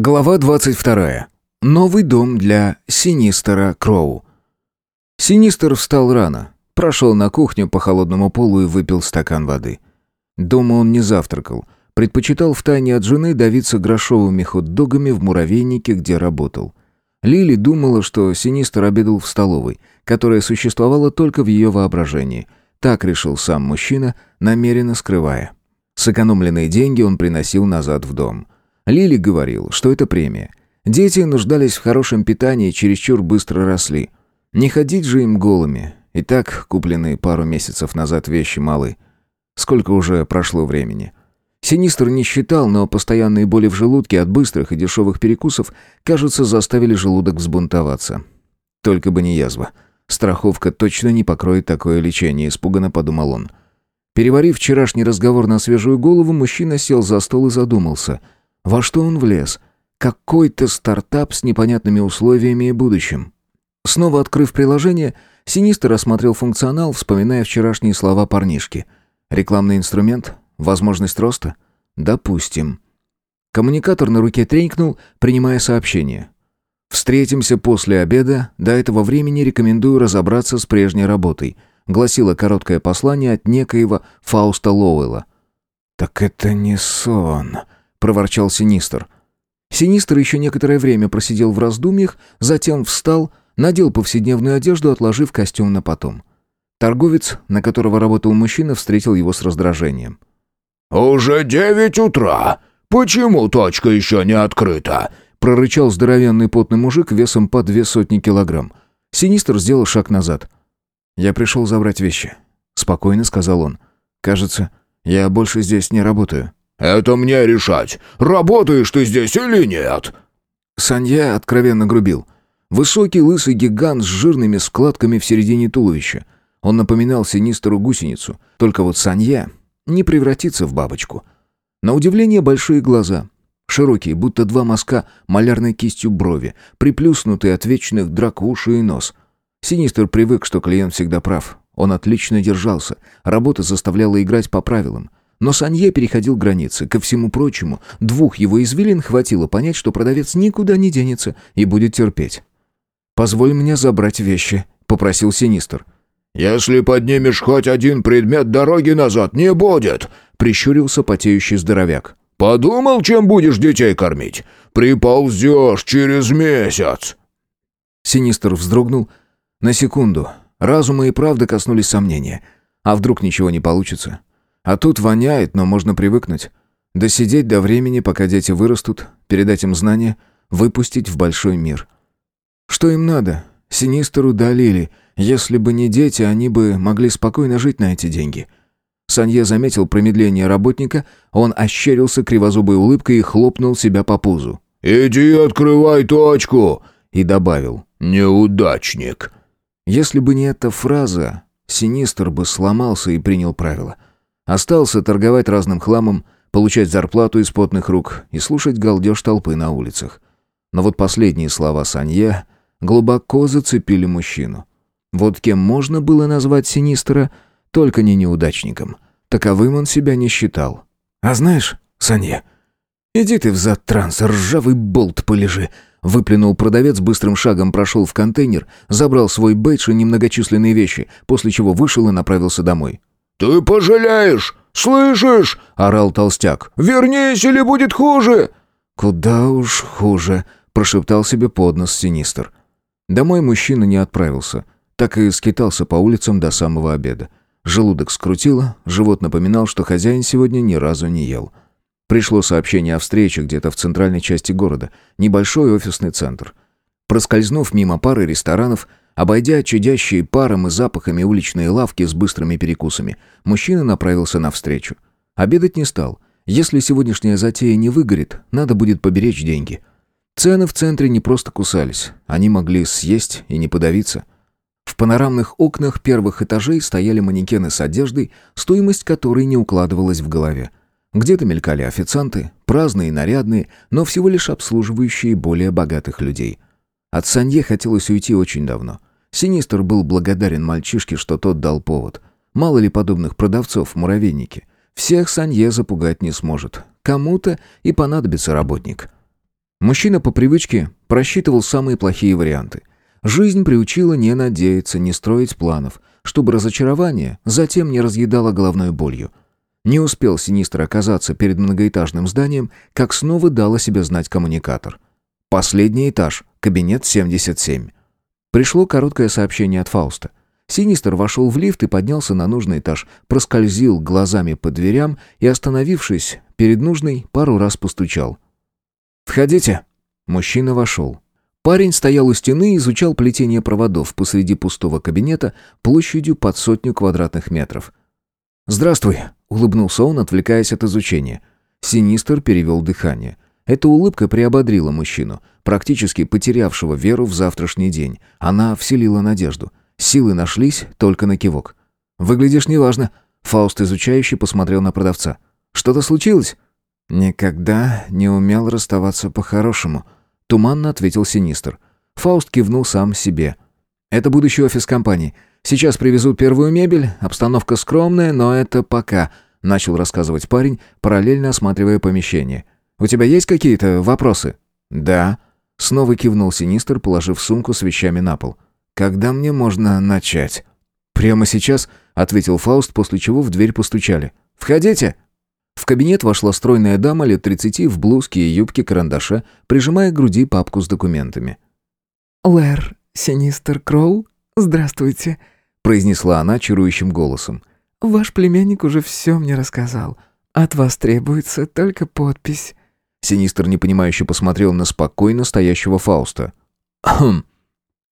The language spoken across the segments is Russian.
Глава 22. Новый дом для Синистера Кроу. Синистер встал рано, прошел на кухню по холодному полу и выпил стакан воды. Дома он не завтракал, предпочитал втайне от жены давиться грошовыми хот-догами в муравейнике, где работал. Лили думала, что Синистер обедал в столовой, которая существовала только в ее воображении. Так решил сам мужчина, намеренно скрывая. Сэкономленные деньги он приносил назад в дом – Лили говорил, что это премия. Дети нуждались в хорошем питании и чересчур быстро росли. Не ходить же им голыми. И так купленные пару месяцев назад вещи малы. Сколько уже прошло времени. Синистр не считал, но постоянные боли в желудке от быстрых и дешевых перекусов, кажется, заставили желудок взбунтоваться. Только бы не язва. Страховка точно не покроет такое лечение, испуганно подумал он. Переварив вчерашний разговор на свежую голову, мужчина сел за стол и задумался – во что он влез? Какой-то стартап с непонятными условиями и будущим. Снова открыв приложение, Синистер осмотрел функционал, вспоминая вчерашние слова парнишки. Рекламный инструмент? Возможность роста? Допустим. Коммуникатор на руке тренькнул, принимая сообщение. «Встретимся после обеда. До этого времени рекомендую разобраться с прежней работой», гласило короткое послание от некоего Фауста Лоуэлла. «Так это не сон», — проворчал Синистр. Синистр еще некоторое время просидел в раздумьях, затем встал, надел повседневную одежду, отложив костюм на потом. Торговец, на которого работал мужчина, встретил его с раздражением. «Уже девять утра. Почему точка еще не открыта?» прорычал здоровенный потный мужик весом по две сотни килограмм. Синистр сделал шаг назад. «Я пришел забрать вещи», — спокойно сказал он. «Кажется, я больше здесь не работаю». «Это мне решать, работаешь ты здесь или нет!» Санья откровенно грубил. Высокий лысый гигант с жирными складками в середине туловища. Он напоминал синистру гусеницу, только вот Санья не превратится в бабочку. На удивление большие глаза, широкие, будто два мазка малярной кистью брови, приплюснутые от вечных драк уши и нос. Синистр привык, что клиент всегда прав. Он отлично держался, работа заставляла играть по правилам. Но Санье переходил границы. Ко всему прочему, двух его извилин хватило понять, что продавец никуда не денется и будет терпеть. «Позволь мне забрать вещи», — попросил Синистр. «Если поднимешь хоть один предмет, дороги назад не будет», — прищурился потеющий здоровяк. «Подумал, чем будешь детей кормить? Приползешь через месяц». Синистр вздрогнул. На секунду. Разума и правда коснулись сомнения. А вдруг ничего не получится? А тут воняет, но можно привыкнуть. Досидеть до времени, пока дети вырастут, передать им знания, выпустить в большой мир. Что им надо? Синистеру долили. Если бы не дети, они бы могли спокойно жить на эти деньги. Санье заметил промедление работника, он ощерился кривозубой улыбкой и хлопнул себя по пузу. «Иди открывай точку!» и добавил «Неудачник». Если бы не эта фраза, Синистер бы сломался и принял правила – Остался торговать разным хламом, получать зарплату из потных рук и слушать галдеж толпы на улицах. Но вот последние слова Санье глубоко зацепили мужчину. Вот кем можно было назвать Синистера, только не неудачником. Таковым он себя не считал. «А знаешь, Санье, иди ты взад транс, ржавый болт полежи», Выплюнул продавец, быстрым шагом прошел в контейнер, забрал свой бейдж и немногочисленные вещи, после чего вышел и направился домой. «Ты пожалеешь! Слышишь?» — орал толстяк. «Вернись, или будет хуже!» «Куда уж хуже!» — прошептал себе под нос Синистр. Домой мужчина не отправился, так и скитался по улицам до самого обеда. Желудок скрутило, живот напоминал, что хозяин сегодня ни разу не ел. Пришло сообщение о встрече где-то в центральной части города, небольшой офисный центр. Проскользнув мимо пары ресторанов, Обойдя чадящие паром и запахами уличные лавки с быстрыми перекусами, мужчина направился навстречу. Обедать не стал. Если сегодняшняя затея не выгорит, надо будет поберечь деньги. Цены в центре не просто кусались, они могли съесть и не подавиться. В панорамных окнах первых этажей стояли манекены с одеждой, стоимость которой не укладывалась в голове. Где-то мелькали официанты, праздные и нарядные, но всего лишь обслуживающие более богатых людей. От Санье хотелось уйти очень давно. Синистр был благодарен мальчишке, что тот дал повод. Мало ли подобных продавцов в муравейнике. Всех Санье запугать не сможет. Кому-то и понадобится работник. Мужчина по привычке просчитывал самые плохие варианты. Жизнь приучила не надеяться, не строить планов, чтобы разочарование затем не разъедало головной болью. Не успел Синистр оказаться перед многоэтажным зданием, как снова дал о себе знать коммуникатор. Последний этаж, кабинет 77. Пришло короткое сообщение от Фауста. Синистер вошел в лифт и поднялся на нужный этаж, проскользил глазами по дверям и, остановившись перед нужной, пару раз постучал. «Входите». Мужчина вошел. Парень стоял у стены и изучал плетение проводов посреди пустого кабинета площадью под сотню квадратных метров. «Здравствуй», — улыбнулся он, отвлекаясь от изучения. Синистер перевел дыхание. Эта улыбка приободрила мужчину, практически потерявшего веру в завтрашний день. Она вселила надежду. Силы нашлись только на кивок. «Выглядишь неважно», — Фауст изучающе посмотрел на продавца. «Что-то случилось?» «Никогда не умел расставаться по-хорошему», — туманно ответил Синистр. Фауст кивнул сам себе. «Это будущий офис компании. Сейчас привезут первую мебель, обстановка скромная, но это пока», — начал рассказывать парень, параллельно осматривая помещение. «У тебя есть какие-то вопросы?» «Да», — снова кивнул Синистр, положив сумку с вещами на пол. «Когда мне можно начать?» «Прямо сейчас», — ответил Фауст, после чего в дверь постучали. «Входите!» В кабинет вошла стройная дама лет тридцати в блузке и юбке карандаша, прижимая к груди папку с документами. «Лэр, Синистер Кроу, здравствуйте», — произнесла она чарующим голосом. «Ваш племянник уже все мне рассказал. От вас требуется только подпись». Синистер непонимающе посмотрел на спокойно стоящего Фауста. «Хм,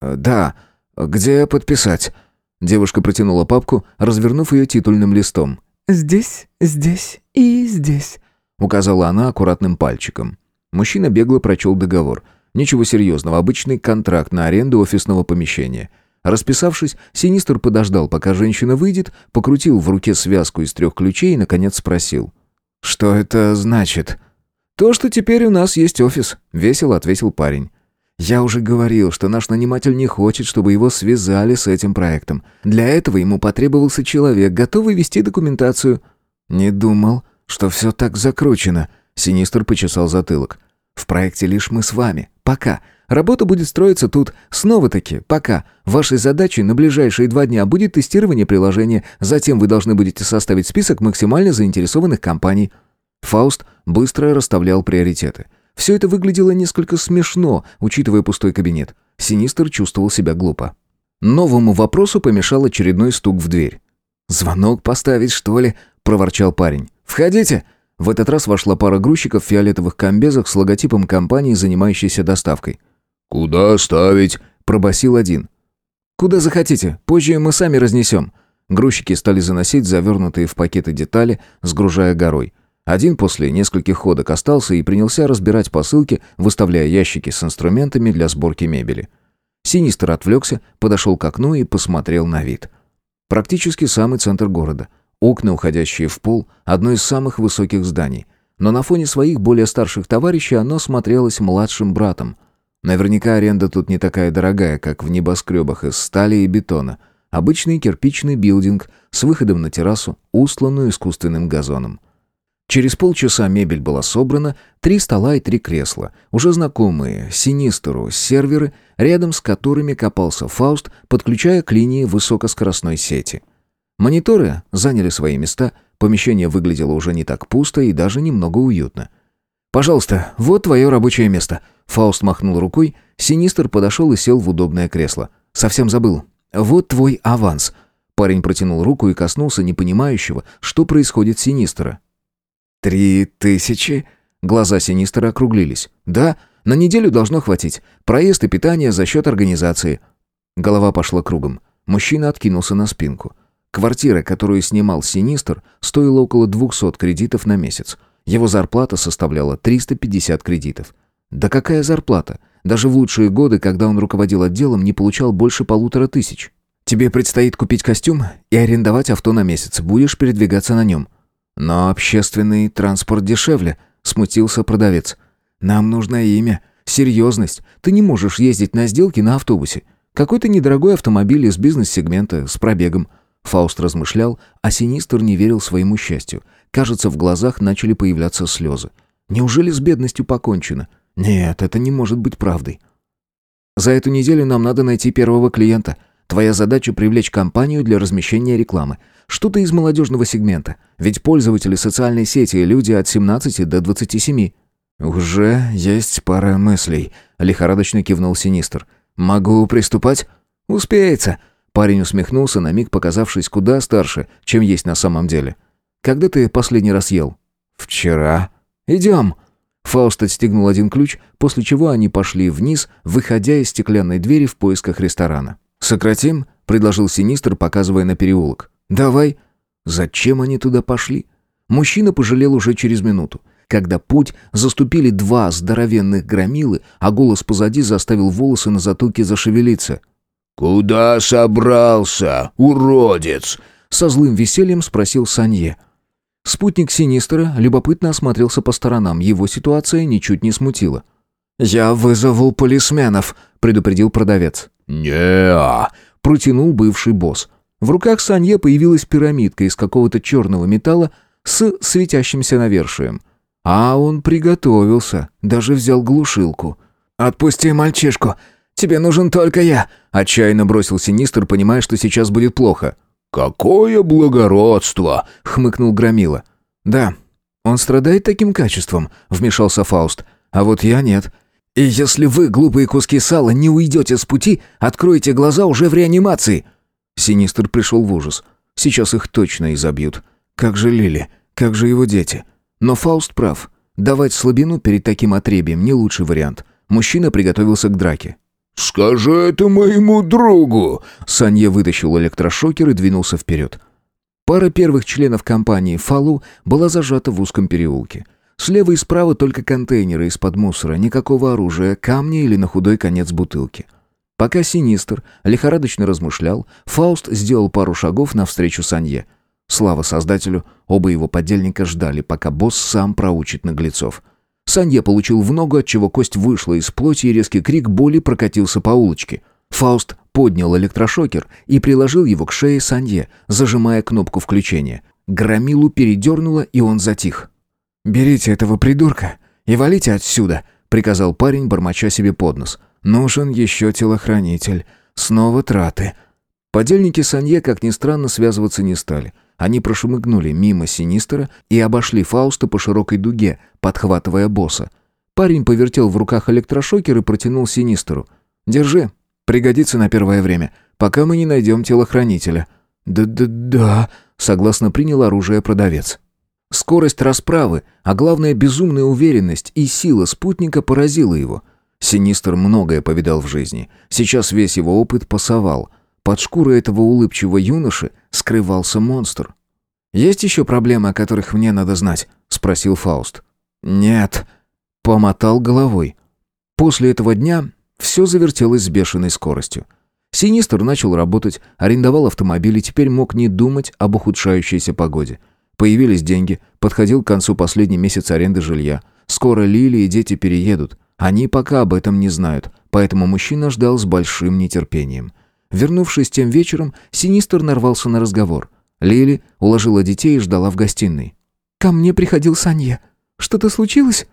да, где подписать?» Девушка протянула папку, развернув ее титульным листом. «Здесь, здесь и здесь», — указала она аккуратным пальчиком. Мужчина бегло прочел договор. Ничего серьезного, обычный контракт на аренду офисного помещения. Расписавшись, Синистр подождал, пока женщина выйдет, покрутил в руке связку из трех ключей и, наконец, спросил. «Что это значит?» «То, что теперь у нас есть офис», — весело ответил парень. Я уже говорил, что наш наниматель не хочет, чтобы его связали с этим проектом. Для этого ему потребовался человек, готовый вести документацию. Не думал, что все так закручено. Синистр почесал затылок. В проекте лишь мы с вами. Пока. Работа будет строиться тут. Снова-таки, пока. Вашей задачей на ближайшие два дня будет тестирование приложения. Затем вы должны будете составить список максимально заинтересованных компаний. Фауст быстро расставлял приоритеты. Все это выглядело несколько смешно, учитывая пустой кабинет. Синистр чувствовал себя глупо. Новому вопросу помешал очередной стук в дверь. «Звонок поставить, что ли?» – проворчал парень. «Входите!» В этот раз вошла пара грузчиков в фиолетовых комбезах с логотипом компании, занимающейся доставкой. «Куда ставить?» – пробасил один. «Куда захотите, позже мы сами разнесем». Грузчики стали заносить завернутые в пакеты детали, сгружая горой. Один после нескольких ходок остался и принялся разбирать посылки, выставляя ящики с инструментами для сборки мебели. Синистер отвлекся, подошел к окну и посмотрел на вид. Практически самый центр города. Окна, уходящие в пол, одно из самых высоких зданий. Но на фоне своих более старших товарищей оно смотрелось младшим братом. Наверняка аренда тут не такая дорогая, как в небоскребах из стали и бетона. Обычный кирпичный билдинг с выходом на террасу, устланную искусственным газоном. Через полчаса мебель была собрана, три стола и три кресла, уже знакомые Синистеру серверы, рядом с которыми копался Фауст, подключая к линии высокоскоростной сети. Мониторы заняли свои места, помещение выглядело уже не так пусто и даже немного уютно. «Пожалуйста, вот твое рабочее место». Фауст махнул рукой, Синистер подошел и сел в удобное кресло. «Совсем забыл. Вот твой аванс». Парень протянул руку и коснулся непонимающего, что происходит Синистера. «Три тысячи?» Глаза Синистера округлились. «Да, на неделю должно хватить. Проезд и питание за счет организации». Голова пошла кругом. Мужчина откинулся на спинку. Квартира, которую снимал Синистер, стоила около 200 кредитов на месяц. Его зарплата составляла 350 кредитов. Да какая зарплата? Даже в лучшие годы, когда он руководил отделом, не получал больше полутора тысяч. Тебе предстоит купить костюм и арендовать авто на месяц. Будешь передвигаться на нем. «Но общественный транспорт дешевле», — смутился продавец. «Нам нужно имя, серьезность. Ты не можешь ездить на сделки на автобусе. Какой-то недорогой автомобиль из бизнес-сегмента с пробегом». Фауст размышлял, а Синистр не верил своему счастью. Кажется, в глазах начали появляться слезы. Неужели с бедностью покончено? Нет, это не может быть правдой. За эту неделю нам надо найти первого клиента. Твоя задача привлечь компанию для размещения рекламы. Что-то из молодежного сегмента. Ведь пользователи социальной сети – люди от 17 до 27. «Уже есть пара мыслей», — лихорадочно кивнул Синистр. «Могу приступать?» «Успеется», — парень усмехнулся, на миг показавшись куда старше, чем есть на самом деле. «Когда ты последний раз ел?» «Вчера». «Идем». Фауст отстегнул один ключ, после чего они пошли вниз, выходя из стеклянной двери в поисках ресторана. «Сократим?» — предложил Синистр, показывая на переулок. «Давай». Зачем они туда пошли? Мужчина пожалел уже через минуту когда путь заступили два здоровенных громилы, а голос позади заставил волосы на затылке зашевелиться. «Куда собрался, уродец?» Со злым весельем спросил Санье. Спутник Синистера любопытно осмотрелся по сторонам, его ситуация ничуть не смутила. «Я вызову полисменов», — предупредил продавец. «Не-а», протянул бывший босс. В руках Санье появилась пирамидка из какого-то черного металла с светящимся навершием. А он приготовился, даже взял глушилку. «Отпусти мальчишку! Тебе нужен только я!» Отчаянно бросил Синистр, понимая, что сейчас будет плохо. «Какое благородство!» — хмыкнул Громила. «Да, он страдает таким качеством», — вмешался Фауст. «А вот я нет. И если вы, глупые куски сала, не уйдете с пути, откройте глаза уже в реанимации!» Синистр пришел в ужас. «Сейчас их точно изобьют. Как же Лили? Как же его дети?» Но Фауст прав. Давать слабину перед таким отребием не лучший вариант. Мужчина приготовился к драке. «Скажи это моему другу!» Санье вытащил электрошокер и двинулся вперед. Пара первых членов компании «Фалу» была зажата в узком переулке. Слева и справа только контейнеры из-под мусора, никакого оружия, камни или на худой конец бутылки. Пока Синистр лихорадочно размышлял, Фауст сделал пару шагов навстречу Санье – Слава создателю, оба его подельника ждали, пока босс сам проучит наглецов. Санье получил в ногу, отчего кость вышла из плоти, и резкий крик боли прокатился по улочке. Фауст поднял электрошокер и приложил его к шее Санье, зажимая кнопку включения. Громилу передернуло, и он затих. «Берите этого придурка и валите отсюда», — приказал парень, бормоча себе под нос. «Нужен еще телохранитель. Снова траты». Подельники Санье, как ни странно, связываться не стали — они прошмыгнули мимо Синистера и обошли Фауста по широкой дуге, подхватывая босса. Парень повертел в руках электрошокер и протянул Синистеру. «Держи, пригодится на первое время, пока мы не найдем телохранителя». «Да-да-да», — согласно принял оружие продавец. Скорость расправы, а главное безумная уверенность и сила спутника поразила его. Синистер многое повидал в жизни. Сейчас весь его опыт пасовал. Под шкурой этого улыбчивого юноши скрывался монстр. «Есть еще проблемы, о которых мне надо знать?» — спросил Фауст. «Нет», — помотал головой. После этого дня все завертелось с бешеной скоростью. Синистр начал работать, арендовал автомобиль и теперь мог не думать об ухудшающейся погоде. Появились деньги, подходил к концу последний месяц аренды жилья. Скоро Лили и дети переедут. Они пока об этом не знают, поэтому мужчина ждал с большим нетерпением. Вернувшись тем вечером, Синистер нарвался на разговор. Лили уложила детей и ждала в гостиной. «Ко мне приходил Санье. Что-то случилось?»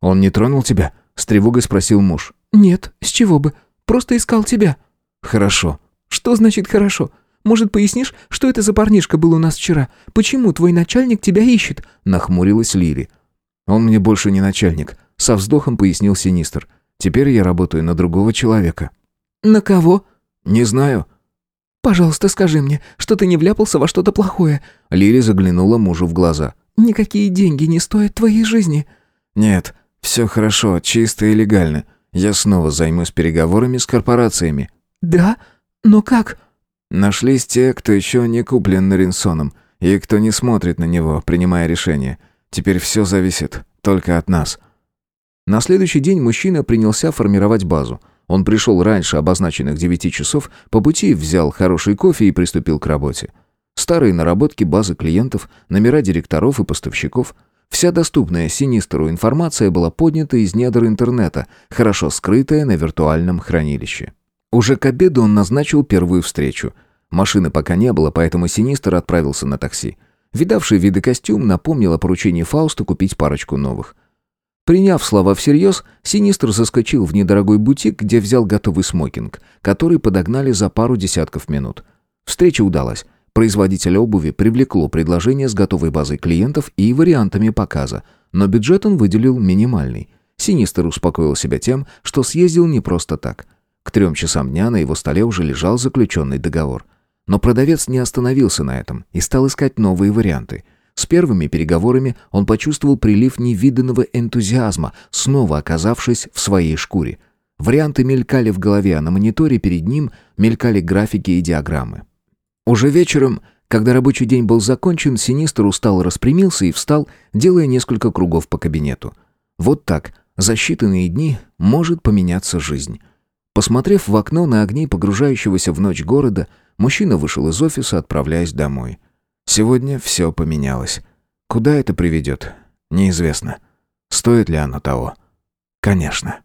«Он не тронул тебя?» — с тревогой спросил муж. «Нет, с чего бы. Просто искал тебя». «Хорошо». «Что значит «хорошо»? Может, пояснишь, что это за парнишка был у нас вчера? Почему твой начальник тебя ищет?» — нахмурилась Лили. «Он мне больше не начальник», — со вздохом пояснил Синистер. «Теперь я работаю на другого человека». «На кого?» «Не знаю». «Пожалуйста, скажи мне, что ты не вляпался во что-то плохое». Лили заглянула мужу в глаза. «Никакие деньги не стоят твоей жизни». «Нет, все хорошо, чисто и легально. Я снова займусь переговорами с корпорациями». «Да? Но как?» Нашлись те, кто еще не куплен Наринсоном, и кто не смотрит на него, принимая решение. Теперь все зависит только от нас. На следующий день мужчина принялся формировать базу. Он пришел раньше обозначенных девяти часов, по пути взял хороший кофе и приступил к работе. Старые наработки базы клиентов, номера директоров и поставщиков. Вся доступная Синистеру информация была поднята из недр интернета, хорошо скрытая на виртуальном хранилище. Уже к обеду он назначил первую встречу. Машины пока не было, поэтому Синистер отправился на такси. Видавший виды костюм напомнил о поручении Фауста купить парочку новых. Приняв слова всерьез, Синистр заскочил в недорогой бутик, где взял готовый смокинг, который подогнали за пару десятков минут. Встреча удалась. Производитель обуви привлекло предложение с готовой базой клиентов и вариантами показа, но бюджет он выделил минимальный. Синистер успокоил себя тем, что съездил не просто так. К трем часам дня на его столе уже лежал заключенный договор. Но продавец не остановился на этом и стал искать новые варианты – с первыми переговорами он почувствовал прилив невиданного энтузиазма, снова оказавшись в своей шкуре. Варианты мелькали в голове, а на мониторе перед ним мелькали графики и диаграммы. Уже вечером, когда рабочий день был закончен, Синистр устал распрямился и встал, делая несколько кругов по кабинету. Вот так, за считанные дни может поменяться жизнь. Посмотрев в окно на огни погружающегося в ночь города, мужчина вышел из офиса, отправляясь домой. Сегодня все поменялось. Куда это приведет? Неизвестно. Стоит ли оно того? Конечно.